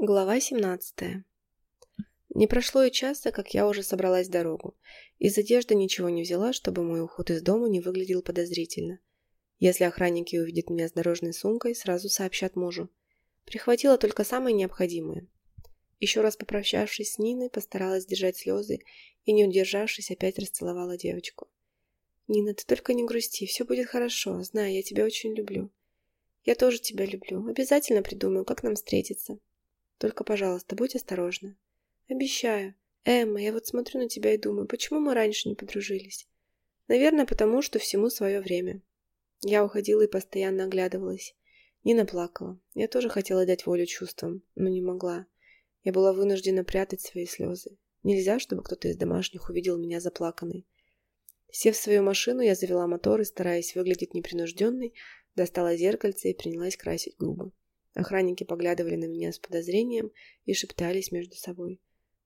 Глава 17. Не прошло и часа, как я уже собралась в дорогу. Из одежды ничего не взяла, чтобы мой уход из дома не выглядел подозрительно. Если охранники увидят меня с дорожной сумкой, сразу сообщат мужу. Прихватила только самое необходимое. Еще раз попрощавшись с Ниной, постаралась держать слезы и, не удержавшись, опять расцеловала девочку. «Нина, ты только не грусти, все будет хорошо. Знаю, я тебя очень люблю». «Я тоже тебя люблю. Обязательно придумаю, как нам встретиться». Только, пожалуйста, будь осторожна. Обещаю. Эмма, я вот смотрю на тебя и думаю, почему мы раньше не подружились? Наверное, потому что всему свое время. Я уходила и постоянно оглядывалась. Нина плакала. Я тоже хотела дать волю чувствам, но не могла. Я была вынуждена прятать свои слезы. Нельзя, чтобы кто-то из домашних увидел меня заплаканной. Сев в свою машину, я завела мотор и, стараясь выглядеть непринужденной, достала зеркальце и принялась красить губы. Охранники поглядывали на меня с подозрением и шептались между собой.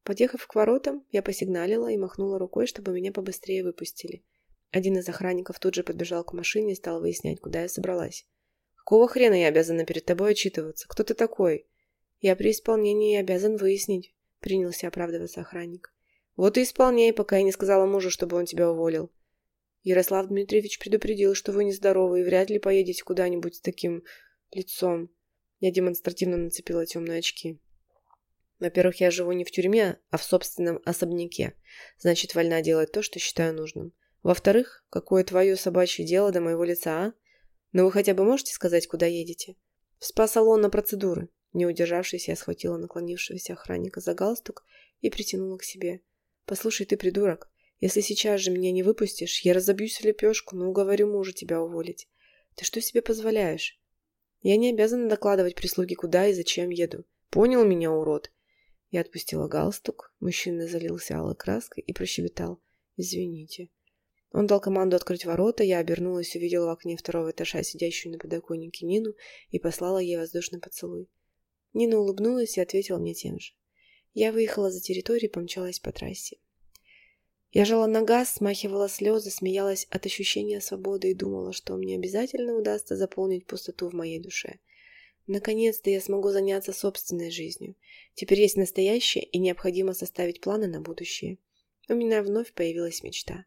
Подъехав к воротам, я посигналила и махнула рукой, чтобы меня побыстрее выпустили. Один из охранников тут же подбежал к машине и стал выяснять, куда я собралась. «Какого хрена я обязана перед тобой отчитываться? Кто ты такой?» «Я при исполнении обязан выяснить», — принялся оправдываться охранник. «Вот и исполняй, пока я не сказала мужу, чтобы он тебя уволил». Ярослав Дмитриевич предупредил, что вы нездоровы и вряд ли поедете куда-нибудь с таким лицом. Я демонстративно нацепила темные очки. Во-первых, я живу не в тюрьме, а в собственном особняке. Значит, вольна делать то, что считаю нужным. Во-вторых, какое твое собачье дело до моего лица, а? Ну вы хотя бы можете сказать, куда едете? В спа-салон на процедуры. Не удержавшись, я схватила наклонившегося охранника за галстук и притянула к себе. «Послушай, ты придурок. Если сейчас же меня не выпустишь, я разобьюсь в лепешку, но уговорю мужа тебя уволить. Ты что себе позволяешь? Я не обязана докладывать прислуге, куда и зачем еду. Понял меня, урод?» Я отпустила галстук. Мужчина залился алой краской и прощебетал. «Извините». Он дал команду открыть ворота, я обернулась, увидела в окне второго этажа сидящую на подоконнике Нину и послала ей воздушный поцелуй. Нина улыбнулась и ответила мне тем же. Я выехала за территорию и помчалась по трассе. Я жала на газ, смахивала слезы, смеялась от ощущения свободы и думала, что мне обязательно удастся заполнить пустоту в моей душе. Наконец-то я смогу заняться собственной жизнью. Теперь есть настоящее и необходимо составить планы на будущее. У меня вновь появилась мечта.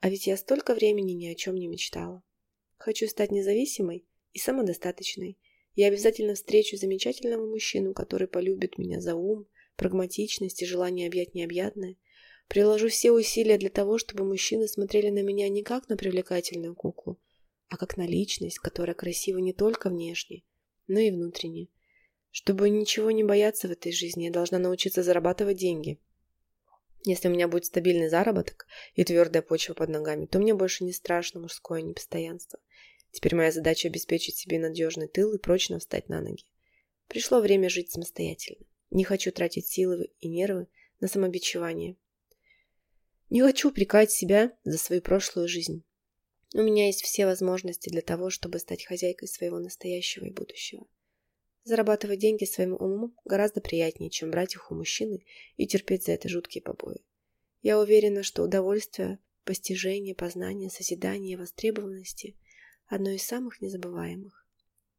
А ведь я столько времени ни о чем не мечтала. Хочу стать независимой и самодостаточной. Я обязательно встречу замечательного мужчину, который полюбит меня за ум, прагматичность и желание объять необъятное – Приложу все усилия для того, чтобы мужчины смотрели на меня не как на привлекательную куклу, а как на личность, которая красива не только внешне, но и внутренне. Чтобы ничего не бояться в этой жизни, я должна научиться зарабатывать деньги. Если у меня будет стабильный заработок и твердая почва под ногами, то мне больше не страшно мужское непостоянство. Теперь моя задача обеспечить себе надежный тыл и прочно встать на ноги. Пришло время жить самостоятельно. Не хочу тратить силы и нервы на самобичевание. Не хочу упрекать себя за свою прошлую жизнь. У меня есть все возможности для того, чтобы стать хозяйкой своего настоящего и будущего. Зарабатывать деньги своим умом гораздо приятнее, чем брать их у мужчины и терпеть за это жуткие побои. Я уверена, что удовольствие, постижение, познание, созидание, востребованности – одно из самых незабываемых.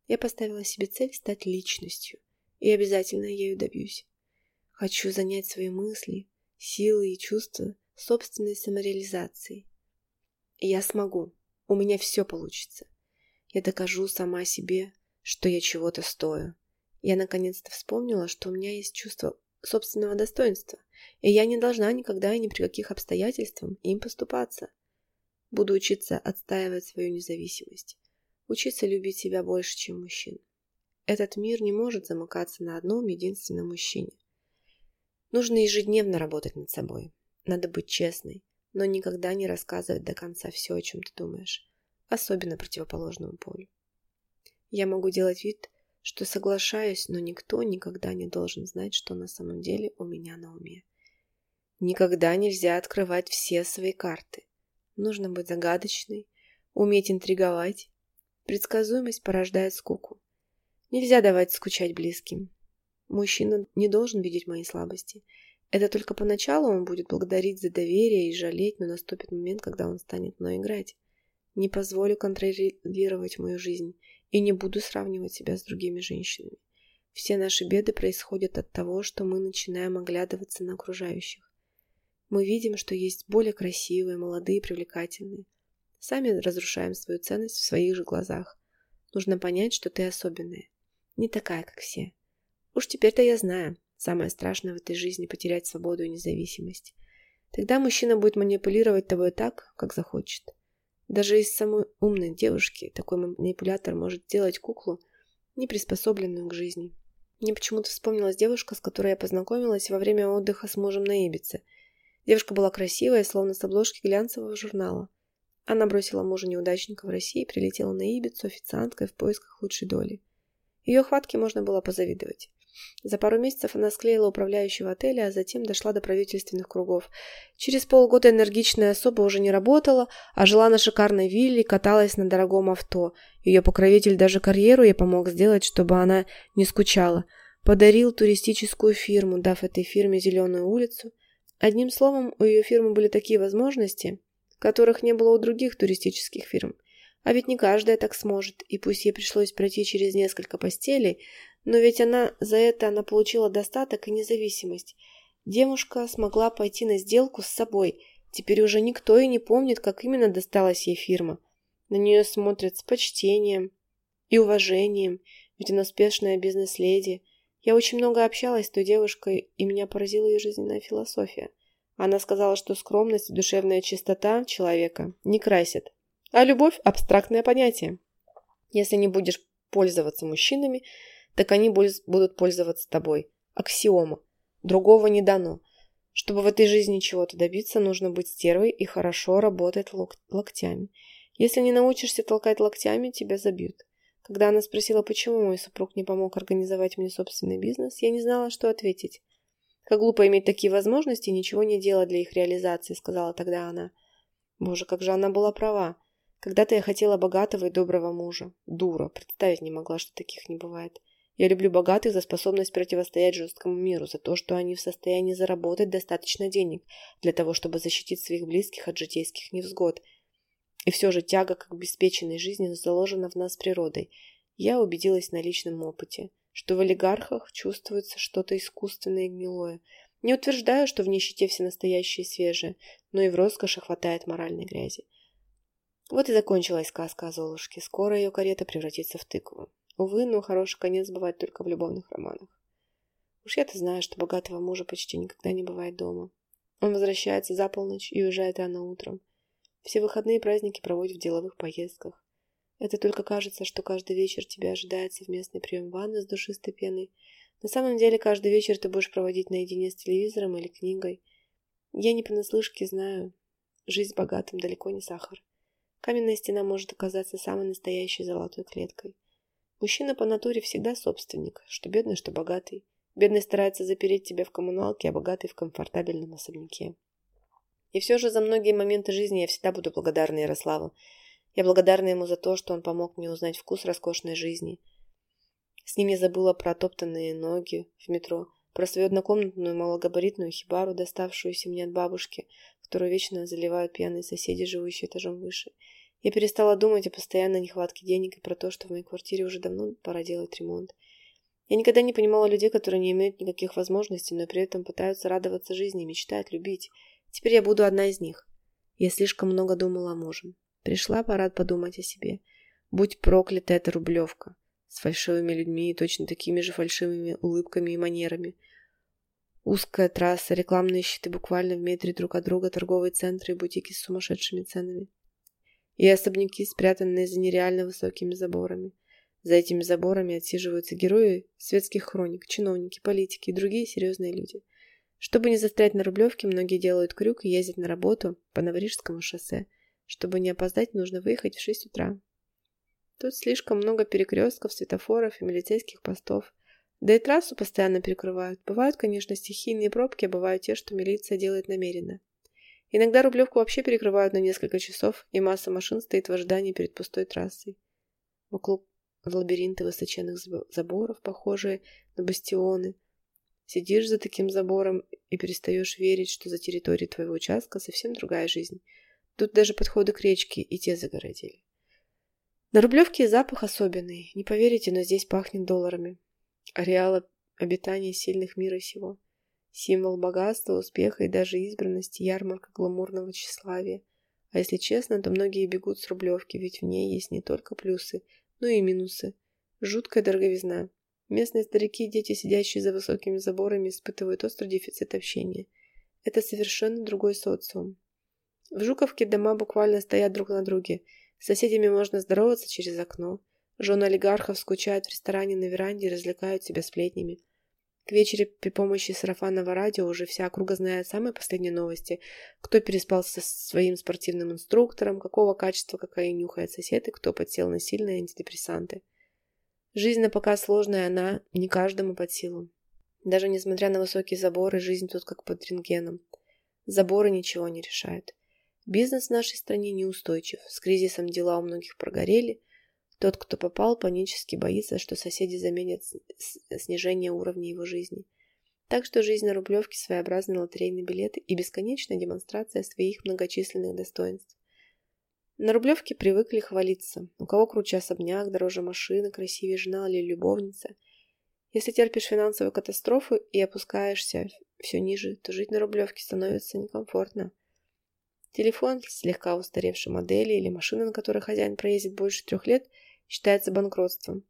Я поставила себе цель стать личностью, и обязательно ею добьюсь. Хочу занять свои мысли, силы и чувства собственной самореализацией. Я смогу. У меня все получится. Я докажу сама себе, что я чего-то стою. Я наконец-то вспомнила, что у меня есть чувство собственного достоинства, и я не должна никогда и ни при каких обстоятельствах им поступаться. Буду учиться отстаивать свою независимость, учиться любить себя больше, чем мужчин. Этот мир не может замыкаться на одном единственном мужчине. Нужно ежедневно работать над собой, надо быть честной, но никогда не рассказывать до конца все, о чем ты думаешь, особенно противоположному полю. Я могу делать вид, что соглашаюсь, но никто никогда не должен знать, что на самом деле у меня на уме. Никогда нельзя открывать все свои карты. Нужно быть загадочной, уметь интриговать. Предсказуемость порождает скуку. Нельзя давать скучать близким. Мужчина не должен видеть мои слабости – это только поначалу он будет благодарить за доверие и жалеть, но наступит момент, когда он станет мной играть. Не позволю контролировать мою жизнь и не буду сравнивать себя с другими женщинами. Все наши беды происходят от того, что мы начинаем оглядываться на окружающих. Мы видим, что есть более красивые, молодые, привлекательные. Сами разрушаем свою ценность в своих же глазах. Нужно понять, что ты особенная. Не такая, как все. Уж теперь-то я знаю. Самое страшное в этой жизни – потерять свободу и независимость. Тогда мужчина будет манипулировать тобой так, как захочет. Даже из самой умной девушки такой манипулятор может сделать куклу, не приспособленную к жизни. Мне почему-то вспомнилась девушка, с которой я познакомилась во время отдыха с мужем на Ибице. Девушка была красивая, словно с обложки глянцевого журнала. Она бросила мужа неудачника в России и прилетела на Ибицу официанткой в поисках лучшей доли. Ее хватке можно было позавидовать. За пару месяцев она склеила управляющего отеля, а затем дошла до правительственных кругов. Через полгода энергичная особа уже не работала, а жила на шикарной вилле и каталась на дорогом авто. Ее покровитель даже карьеру ей помог сделать, чтобы она не скучала. Подарил туристическую фирму, дав этой фирме зеленую улицу. Одним словом, у ее фирмы были такие возможности, которых не было у других туристических фирм. А ведь не каждая так сможет, и пусть ей пришлось пройти через несколько постелей, но ведь она за это она получила достаток и независимость. Девушка смогла пойти на сделку с собой. Теперь уже никто и не помнит, как именно досталась ей фирма. На нее смотрят с почтением и уважением, ведь она успешная бизнес-леди. Я очень много общалась с той девушкой, и меня поразила ее жизненная философия. Она сказала, что скромность и душевная чистота человека не красят, а любовь – абстрактное понятие. Если не будешь пользоваться мужчинами, так они будут пользоваться тобой. Аксиома. Другого не дано. Чтобы в этой жизни чего-то добиться, нужно быть стервой и хорошо работать лок локтями. Если не научишься толкать локтями, тебя забьют. Когда она спросила, почему мой супруг не помог организовать мне собственный бизнес, я не знала, что ответить. «Как глупо иметь такие возможности и ничего не делать для их реализации», — сказала тогда она. Боже, как же она была права. Когда-то я хотела богатого и доброго мужа. Дура, представить не могла, что таких не бывает. Я люблю богатых за способность противостоять жесткому миру, за то, что они в состоянии заработать достаточно денег для того, чтобы защитить своих близких от житейских невзгод. И все же тяга к обеспеченной жизни заложена в нас природой. Я убедилась на личном опыте, что в олигархах чувствуется что-то искусственное и гнилое. Не утверждаю, что в нищете все настоящие и свежие, но и в роскоши хватает моральной грязи. Вот и закончилась сказка о Золушке. Скоро ее карета превратится в тыкву. Увы, но хороший конец бывает только в любовных романах. Уж я-то знаю, что богатого мужа почти никогда не бывает дома. Он возвращается за полночь и уезжает рано утром. Все выходные и праздники проводит в деловых поездках. Это только кажется, что каждый вечер тебя ожидает совместный прием ванны с душистой пеной. На самом деле, каждый вечер ты будешь проводить наедине с телевизором или книгой. Я не понаслышке знаю, жизнь богатым далеко не сахар. Каменная стена может оказаться самой настоящей золотой клеткой. Мужчина по натуре всегда собственник, что бедный, что богатый. Бедный старается запереть тебя в коммуналке, а богатый в комфортабельном особняке. И все же за многие моменты жизни я всегда буду благодарна Ярославу. Я благодарна ему за то, что он помог мне узнать вкус роскошной жизни. С ним я забыла про топтанные ноги в метро, про свою однокомнатную малогабаритную хибару, доставшуюся мне от бабушки, которую вечно заливают пьяные соседи, живущие этажом выше, я перестала думать о постоянной нехватке денег и про то, что в моей квартире уже давно пора делать ремонт. Я никогда не понимала людей, которые не имеют никаких возможностей, но при этом пытаются радоваться жизни, мечтают, любить. Теперь я буду одна из них. Я слишком много думала о мужем. Пришла пора подумать о себе. Будь проклята эта рублевка. С фальшивыми людьми и точно такими же фальшивыми улыбками и манерами. Узкая трасса, рекламные щиты буквально в метре друг от друга, торговые центры и бутики с сумасшедшими ценами и особняки, спрятанные за нереально высокими заборами. За этими заборами отсиживаются герои светских хроник, чиновники, политики и другие серьезные люди. Чтобы не застрять на Рублевке, многие делают крюк и ездят на работу по Новорижскому шоссе. Чтобы не опоздать, нужно выехать в 6 утра. Тут слишком много перекрестков, светофоров и милицейских постов. Да и трассу постоянно перекрывают. Бывают, конечно, стихийные пробки, а бывают те, что милиция делает намеренно. Иногда Рублевку вообще перекрывают на несколько часов, и масса машин стоит в ожидании перед пустой трассой. Вокруг лабиринты высоченных заборов, похожие на бастионы. Сидишь за таким забором и перестаешь верить, что за территорией твоего участка совсем другая жизнь. Тут даже подходы к речке и те загородили. На Рублевке запах особенный. Не поверите, но здесь пахнет долларами. ареала обитания сильных мира сего. Символ богатства, успеха и даже избранности, ярмарка гламурного тщеславия. А если честно, то многие бегут с Рублевки, ведь в ней есть не только плюсы, но и минусы. Жуткая дороговизна. Местные старики и дети, сидящие за высокими заборами, испытывают острый дефицит общения. Это совершенно другой социум. В Жуковке дома буквально стоят друг на друге. С соседями можно здороваться через окно. Жены олигархов скучают в ресторане на веранде и развлекают себя сплетнями. К вечеру при помощи сарафанного радио уже вся округа знает самые последние новости. Кто переспал со своим спортивным инструктором, какого качества какая нюхает сосед и кто подсел на сильные антидепрессанты. Жизнь на пока сложная, она не каждому под силу. Даже несмотря на высокие заборы, жизнь тут как под рентгеном. Заборы ничего не решают. Бизнес в нашей стране неустойчив. С кризисом дела у многих прогорели. Тот, кто попал, панически боится, что соседи заменят снижение уровня его жизни. Так что жизнь на Рублевке – своеобразный лотерейный билет и бесконечная демонстрация своих многочисленных достоинств. На Рублевке привыкли хвалиться. У кого круче особняк, дороже машины, красивее жена или любовница. Если терпишь финансовую катастрофу и опускаешься все ниже, то жить на Рублевке становится некомфортно. Телефон слегка устаревшей модели или машина, на которой хозяин проездит больше трех лет, считается банкротством.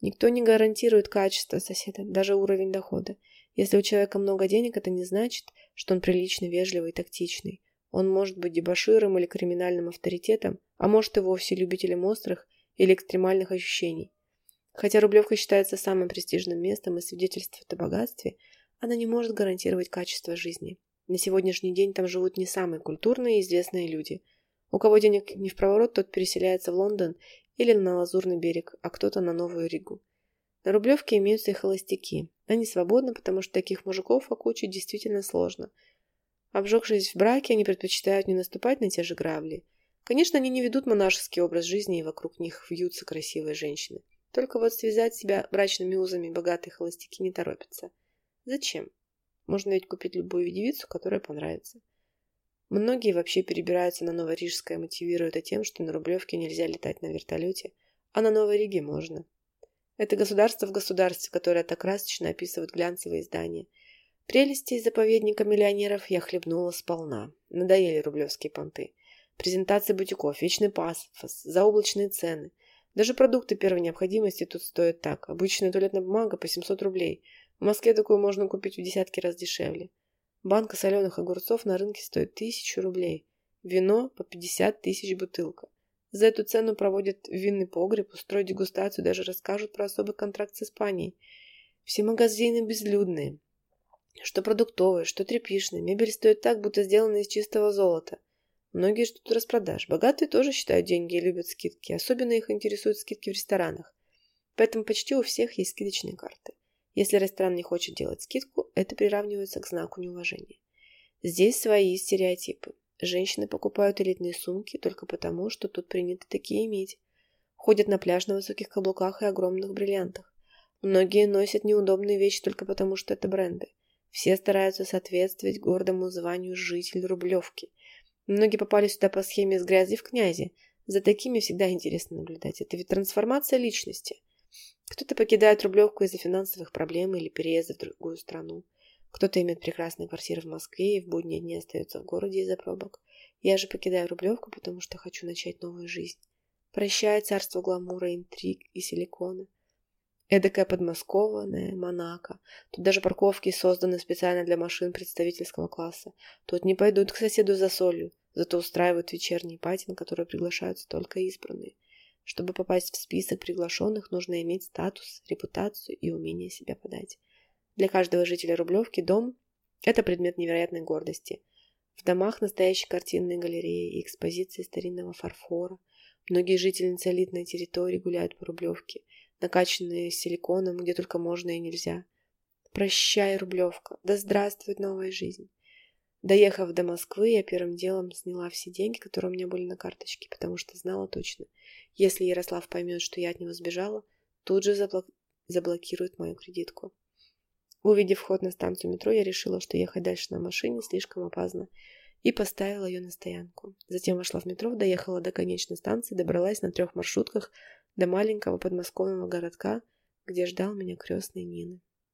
Никто не гарантирует качество соседа, даже уровень дохода. Если у человека много денег, это не значит, что он прилично вежливый и тактичный. Он может быть дебоширом или криминальным авторитетом, а может и вовсе любителем острых или экстремальных ощущений. Хотя Рублевка считается самым престижным местом и свидетельствует о богатстве, она не может гарантировать качество жизни. На сегодняшний день там живут не самые культурные и известные люди. У кого денег не в проворот, тот переселяется в Лондон или на Лазурный берег, а кто-то на Новую Ригу. На Рублевке имеются и холостяки. Они свободны, потому что таких мужиков окучить действительно сложно – Обжегшись в браке, они предпочитают не наступать на те же грабли. Конечно, они не ведут монашеский образ жизни, и вокруг них вьются красивые женщины. Только вот связать себя брачными узами богатые холостяки не торопятся. Зачем? Можно ведь купить любую девицу, которая понравится. Многие вообще перебираются на Новорижское, мотивируя это тем, что на Рублевке нельзя летать на вертолете, а на Новой Риге можно. Это государство в государстве, которое так красочно описывают глянцевые издания – Прелести заповедника миллионеров я хлебнула сполна. Надоели рублевские понты. Презентации бутиков, вечный пафос, заоблачные цены. Даже продукты первой необходимости тут стоят так. Обычная туалетная бумага по 700 рублей. В Москве такую можно купить в десятки раз дешевле. Банка соленых огурцов на рынке стоит 1000 рублей. Вино по 50 тысяч бутылка. За эту цену проводят винный погреб, устроят дегустацию, даже расскажут про особый контракт с Испанией. Все магазины безлюдные. Что продуктовые, что тряпичные. Мебель стоит так, будто сделана из чистого золота. Многие ждут распродаж. Богатые тоже считают деньги и любят скидки. Особенно их интересуют скидки в ресторанах. Поэтому почти у всех есть скидочные карты. Если ресторан не хочет делать скидку, это приравнивается к знаку неуважения. Здесь свои стереотипы. Женщины покупают элитные сумки только потому, что тут принято такие иметь. Ходят на пляж на высоких каблуках и огромных бриллиантах. Многие носят неудобные вещи только потому, что это бренды. Все стараются соответствовать гордому званию житель Рублевки. Многие попали сюда по схеме с грязи в князи. За такими всегда интересно наблюдать. Это ведь трансформация личности. Кто-то покидает Рублевку из-за финансовых проблем или переезда в другую страну. Кто-то имеет прекрасные квартиры в Москве и в будние дни остается в городе из-за пробок. Я же покидаю Рублевку, потому что хочу начать новую жизнь. Прощай царство гламура, интриг и силикона. Эдакая подмосковная Монако. Тут даже парковки созданы специально для машин представительского класса. Тут не пойдут к соседу за солью, зато устраивают вечерний на который приглашаются только избранные. Чтобы попасть в список приглашенных, нужно иметь статус, репутацию и умение себя подать. Для каждого жителя Рублевки дом – это предмет невероятной гордости. В домах настоящие картинные галереи и экспозиции старинного фарфора. Многие жительницы элитной территории гуляют по Рублевке – накачанные силиконом, где только можно и нельзя. Прощай, Рублевка, да здравствует новая жизнь. Доехав до Москвы, я первым делом сняла все деньги, которые у меня были на карточке, потому что знала точно, если Ярослав поймет, что я от него сбежала, тут же заблок... заблокирует мою кредитку. Увидев вход на станцию метро, я решила, что ехать дальше на машине слишком опасно, и поставила ее на стоянку. Затем вошла в метро, доехала до конечной станции, добралась на трех маршрутках до маленького подмосковного городка, где ждал меня крестный Нины.